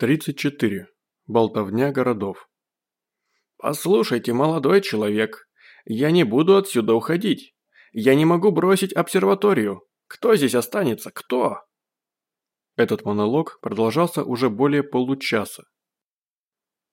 34. Болтовня городов. «Послушайте, молодой человек, я не буду отсюда уходить. Я не могу бросить обсерваторию. Кто здесь останется? Кто?» Этот монолог продолжался уже более получаса.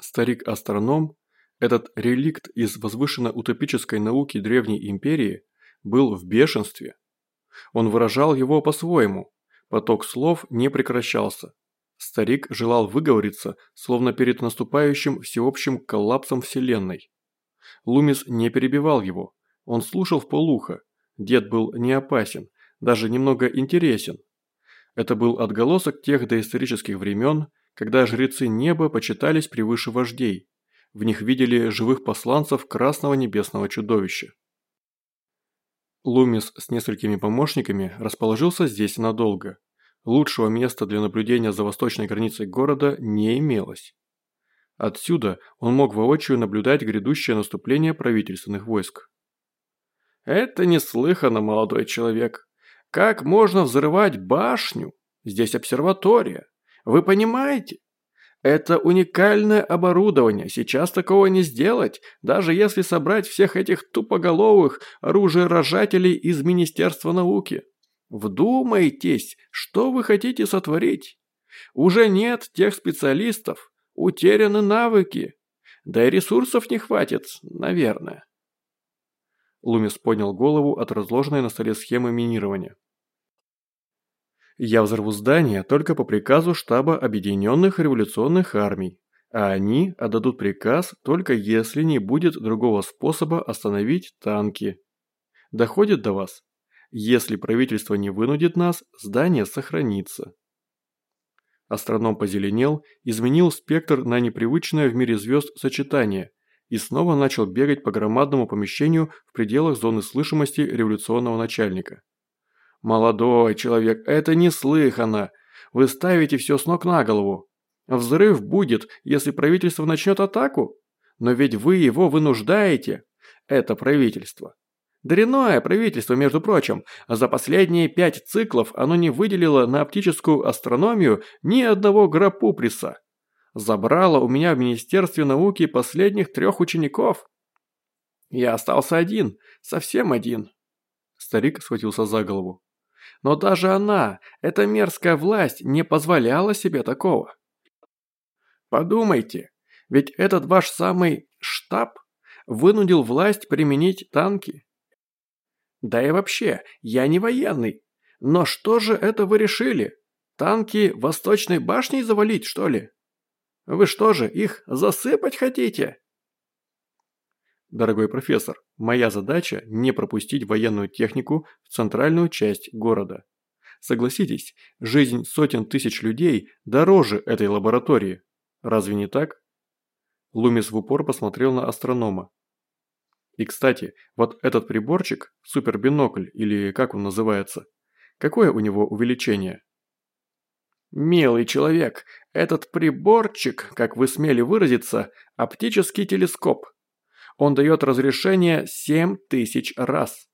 Старик-астроном, этот реликт из возвышенно-утопической науки Древней Империи, был в бешенстве. Он выражал его по-своему. Поток слов не прекращался. Старик желал выговориться, словно перед наступающим всеобщим коллапсом Вселенной. Лумис не перебивал его. Он слушал в полухо. Дед был не опасен, даже немного интересен. Это был отголосок тех доисторических времен, когда жрецы неба почитались превыше вождей. В них видели живых посланцев красного небесного чудовища. Лумис с несколькими помощниками расположился здесь надолго. Лучшего места для наблюдения за восточной границей города не имелось. Отсюда он мог воочию наблюдать грядущее наступление правительственных войск. «Это неслыханно, молодой человек. Как можно взрывать башню? Здесь обсерватория. Вы понимаете? Это уникальное оборудование, сейчас такого не сделать, даже если собрать всех этих тупоголовых оружиерожателей из Министерства науки. Вдумайтесь, что вы хотите сотворить? Уже нет тех специалистов, утеряны навыки. Да и ресурсов не хватит, наверное. Лумис поднял голову от разложенной на столе схемы минирования. Я взорву здание только по приказу штаба Объединенных Революционных Армий, а они отдадут приказ только если не будет другого способа остановить танки. Доходит до вас? Если правительство не вынудит нас, здание сохранится. Астроном позеленел, изменил спектр на непривычное в мире звезд сочетание и снова начал бегать по громадному помещению в пределах зоны слышимости революционного начальника. «Молодой человек, это неслыханно! Вы ставите все с ног на голову. Взрыв будет, если правительство начнет атаку. Но ведь вы его вынуждаете. Это правительство. Дрянное правительство, между прочим. За последние пять циклов оно не выделило на оптическую астрономию ни одного грапуприса. Забрало у меня в Министерстве науки последних трех учеников. Я остался один, совсем один. Старик схватился за голову. Но даже она, эта мерзкая власть, не позволяла себе такого. Подумайте, ведь этот ваш самый штаб вынудил власть применить танки, да и вообще, я не военный. Но что же это вы решили? Танки Восточной башней завалить, что ли? Вы что же, их засыпать хотите? Дорогой профессор, моя задача не пропустить военную технику в центральную часть города. Согласитесь, жизнь сотен тысяч людей дороже этой лаборатории. Разве не так? Лумис в упор посмотрел на астронома. И, кстати, вот этот приборчик, супербинокль или как он называется, какое у него увеличение? Милый человек, этот приборчик, как вы смели выразиться, оптический телескоп. Он дает разрешение 7000 раз.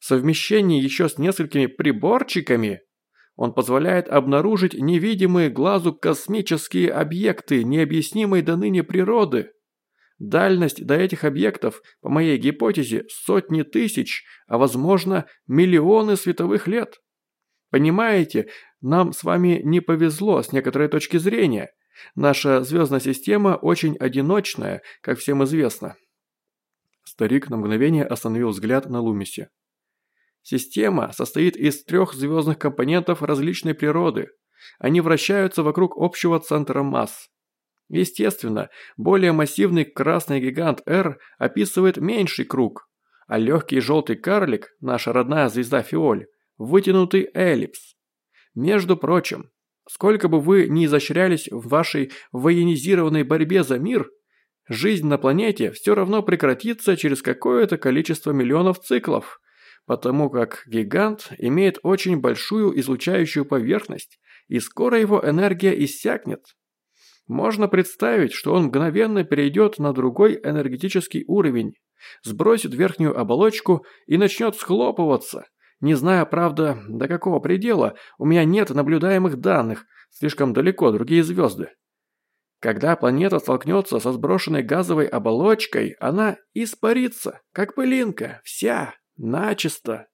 В совмещении еще с несколькими приборчиками он позволяет обнаружить невидимые глазу космические объекты необъяснимой до ныне природы. Дальность до этих объектов, по моей гипотезе, сотни тысяч, а возможно миллионы световых лет. Понимаете, нам с вами не повезло с некоторой точки зрения. Наша звездная система очень одиночная, как всем известно. Старик на мгновение остановил взгляд на Лумисе. Система состоит из трех звездных компонентов различной природы. Они вращаются вокруг общего центра масс. Естественно, более массивный красный гигант R описывает меньший круг, а легкий желтый карлик, наша родная звезда Фиоль, вытянутый эллипс. Между прочим, сколько бы вы ни изощрялись в вашей военизированной борьбе за мир, жизнь на планете все равно прекратится через какое-то количество миллионов циклов, потому как гигант имеет очень большую излучающую поверхность, и скоро его энергия иссякнет. Можно представить, что он мгновенно перейдет на другой энергетический уровень, сбросит верхнюю оболочку и начнет схлопываться. Не знаю, правда, до какого предела, у меня нет наблюдаемых данных, Слишком далеко другие звезды. Когда планета столкнется со сброшенной газовой оболочкой, она испарится, как пылинка, вся, начисто.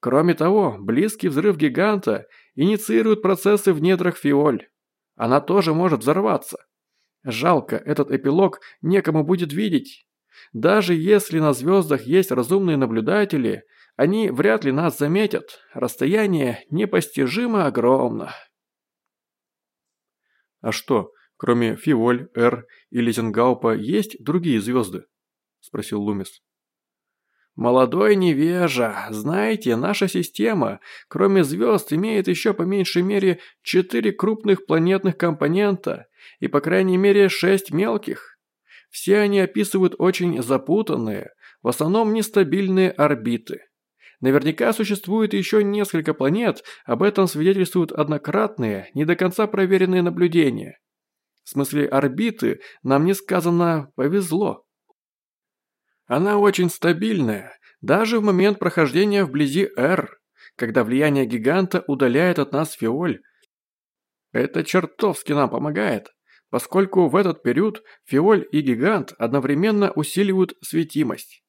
Кроме того, близкий взрыв гиганта инициирует процессы в недрах фиоль. Она тоже может взорваться. Жалко, этот эпилог некому будет видеть. Даже если на звездах есть разумные наблюдатели, они вряд ли нас заметят. Расстояние непостижимо огромно. А что, кроме Фиволь, Р и Лизенгаупа, есть другие звезды? Спросил Лумис. «Молодой невежа, знаете, наша система, кроме звезд, имеет еще по меньшей мере четыре крупных планетных компонента и по крайней мере шесть мелких. Все они описывают очень запутанные, в основном нестабильные орбиты. Наверняка существует еще несколько планет, об этом свидетельствуют однократные, не до конца проверенные наблюдения. В смысле орбиты нам не сказано «повезло». Она очень стабильная, даже в момент прохождения вблизи R, когда влияние гиганта удаляет от нас фиоль. Это чертовски нам помогает, поскольку в этот период фиоль и гигант одновременно усиливают светимость.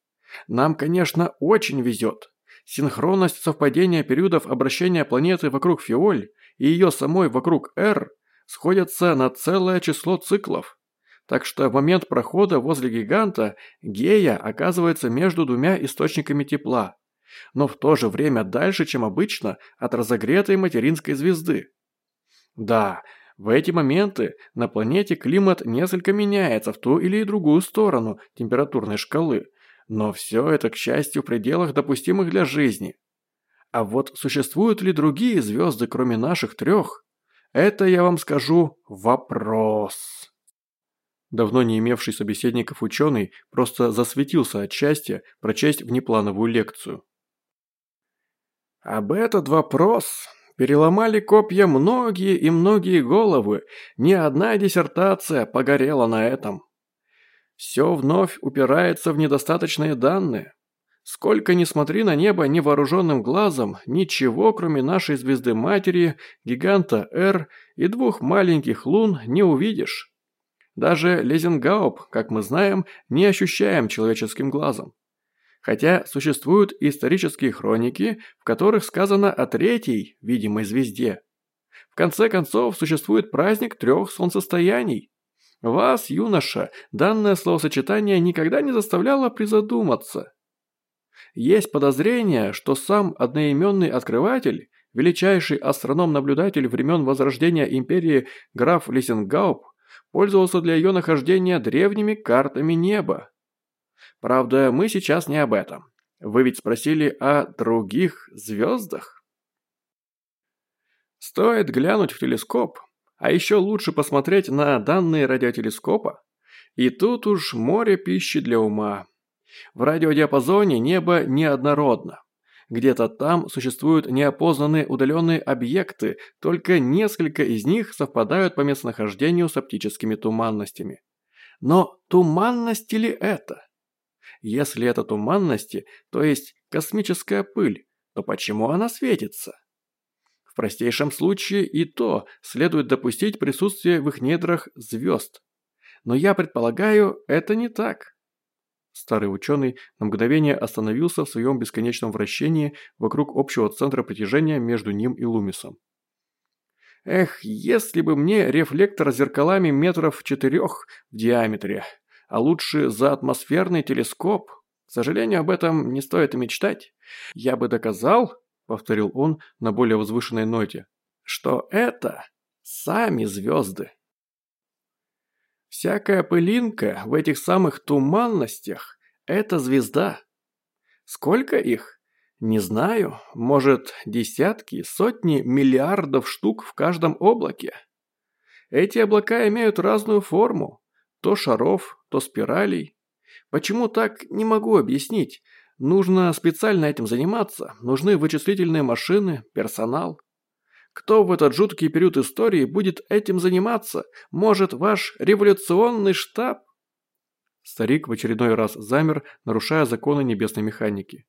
Нам, конечно, очень везет. Синхронность совпадения периодов обращения планеты вокруг фиоль и ее самой вокруг R сходятся на целое число циклов. Так что в момент прохода возле гиганта Гея оказывается между двумя источниками тепла, но в то же время дальше, чем обычно, от разогретой материнской звезды. Да, в эти моменты на планете климат несколько меняется в ту или другую сторону температурной шкалы, но все это, к счастью, в пределах допустимых для жизни. А вот существуют ли другие звезды, кроме наших трех? Это, я вам скажу, вопрос. Давно не имевший собеседников ученый просто засветился от счастья прочесть внеплановую лекцию. Об этот вопрос переломали копья многие и многие головы, ни одна диссертация погорела на этом. Все вновь упирается в недостаточные данные. Сколько ни смотри на небо невооруженным глазом, ничего, кроме нашей звезды-матери, гиганта Р и двух маленьких лун, не увидишь. Даже Лезенгауп, как мы знаем, не ощущаем человеческим глазом. Хотя существуют исторические хроники, в которых сказано о третьей видимой звезде. В конце концов, существует праздник трех солнцестояний. Вас, юноша, данное словосочетание никогда не заставляло призадуматься. Есть подозрение, что сам одноименный открыватель, величайший астроном-наблюдатель времен Возрождения Империи граф Лисенгауп, пользовался для ее нахождения древними картами неба. Правда, мы сейчас не об этом. Вы ведь спросили о других звездах? Стоит глянуть в телескоп, а еще лучше посмотреть на данные радиотелескопа. И тут уж море пищи для ума. В радиодиапазоне небо неоднородно. Где-то там существуют неопознанные удаленные объекты, только несколько из них совпадают по местонахождению с оптическими туманностями. Но туманности ли это? Если это туманности, то есть космическая пыль, то почему она светится? В простейшем случае и то следует допустить присутствие в их недрах звезд. Но я предполагаю, это не так. Старый ученый на мгновение остановился в своем бесконечном вращении вокруг общего центра притяжения между ним и Лумисом. Эх, если бы мне рефлектор с зеркалами метров четырех в диаметре, а лучше за атмосферный телескоп. К сожалению, об этом не стоит и мечтать. Я бы доказал, повторил он на более возвышенной ноте, что это сами звезды. Всякая пылинка в этих самых туманностях – это звезда. Сколько их? Не знаю, может, десятки, сотни миллиардов штук в каждом облаке. Эти облака имеют разную форму, то шаров, то спиралей. Почему так, не могу объяснить. Нужно специально этим заниматься, нужны вычислительные машины, персонал. Кто в этот жуткий период истории будет этим заниматься? Может, ваш революционный штаб?» Старик в очередной раз замер, нарушая законы небесной механики.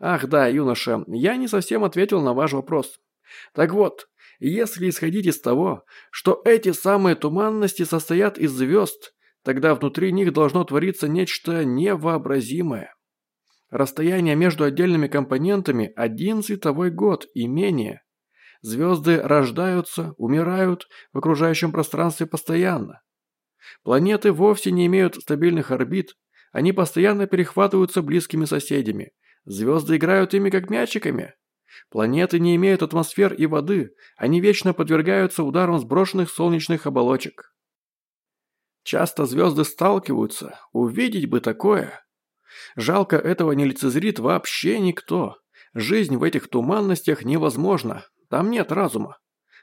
«Ах да, юноша, я не совсем ответил на ваш вопрос. Так вот, Если исходить из того, что эти самые туманности состоят из звезд, тогда внутри них должно твориться нечто невообразимое. Расстояние между отдельными компонентами – один световой год и менее. Звезды рождаются, умирают в окружающем пространстве постоянно. Планеты вовсе не имеют стабильных орбит, они постоянно перехватываются близкими соседями. Звезды играют ими как мячиками. Планеты не имеют атмосфер и воды, они вечно подвергаются ударам сброшенных солнечных оболочек. Часто звезды сталкиваются, увидеть бы такое. Жалко, этого не лицезрит вообще никто. Жизнь в этих туманностях невозможна, там нет разума.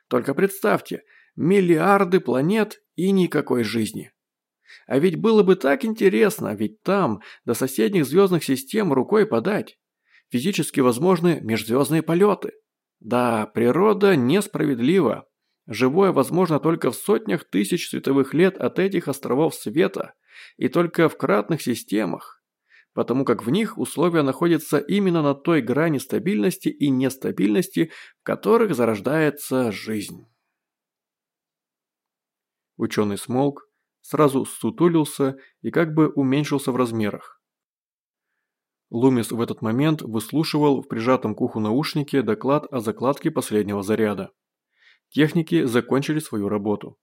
Только представьте, миллиарды планет и никакой жизни. А ведь было бы так интересно, ведь там до соседних звездных систем рукой подать. Физически возможны межзвездные полеты. Да, природа несправедлива. Живое возможно только в сотнях тысяч световых лет от этих островов света и только в кратных системах потому как в них условия находятся именно на той грани стабильности и нестабильности, в которых зарождается жизнь. Ученый смолк, сразу сутулился и как бы уменьшился в размерах. Лумис в этот момент выслушивал в прижатом к уху наушнике доклад о закладке последнего заряда. Техники закончили свою работу.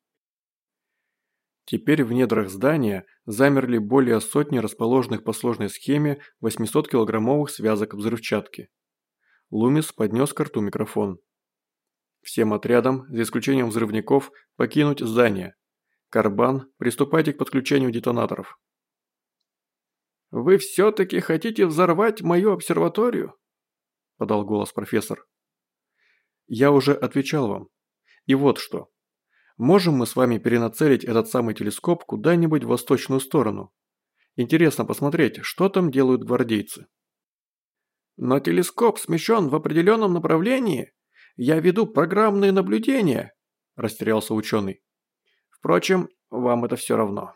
Теперь в недрах здания замерли более сотни расположенных по сложной схеме 800-килограммовых связок взрывчатки. Лумис поднес к рту микрофон. Всем отрядам, за исключением взрывников, покинуть здание. Карбан, приступайте к подключению детонаторов. «Вы все-таки хотите взорвать мою обсерваторию?» – подал голос профессор. «Я уже отвечал вам. И вот что. Можем мы с вами перенацелить этот самый телескоп куда-нибудь в восточную сторону? Интересно посмотреть, что там делают гвардейцы. Но телескоп смещен в определенном направлении. Я веду программные наблюдения, растерялся ученый. Впрочем, вам это все равно.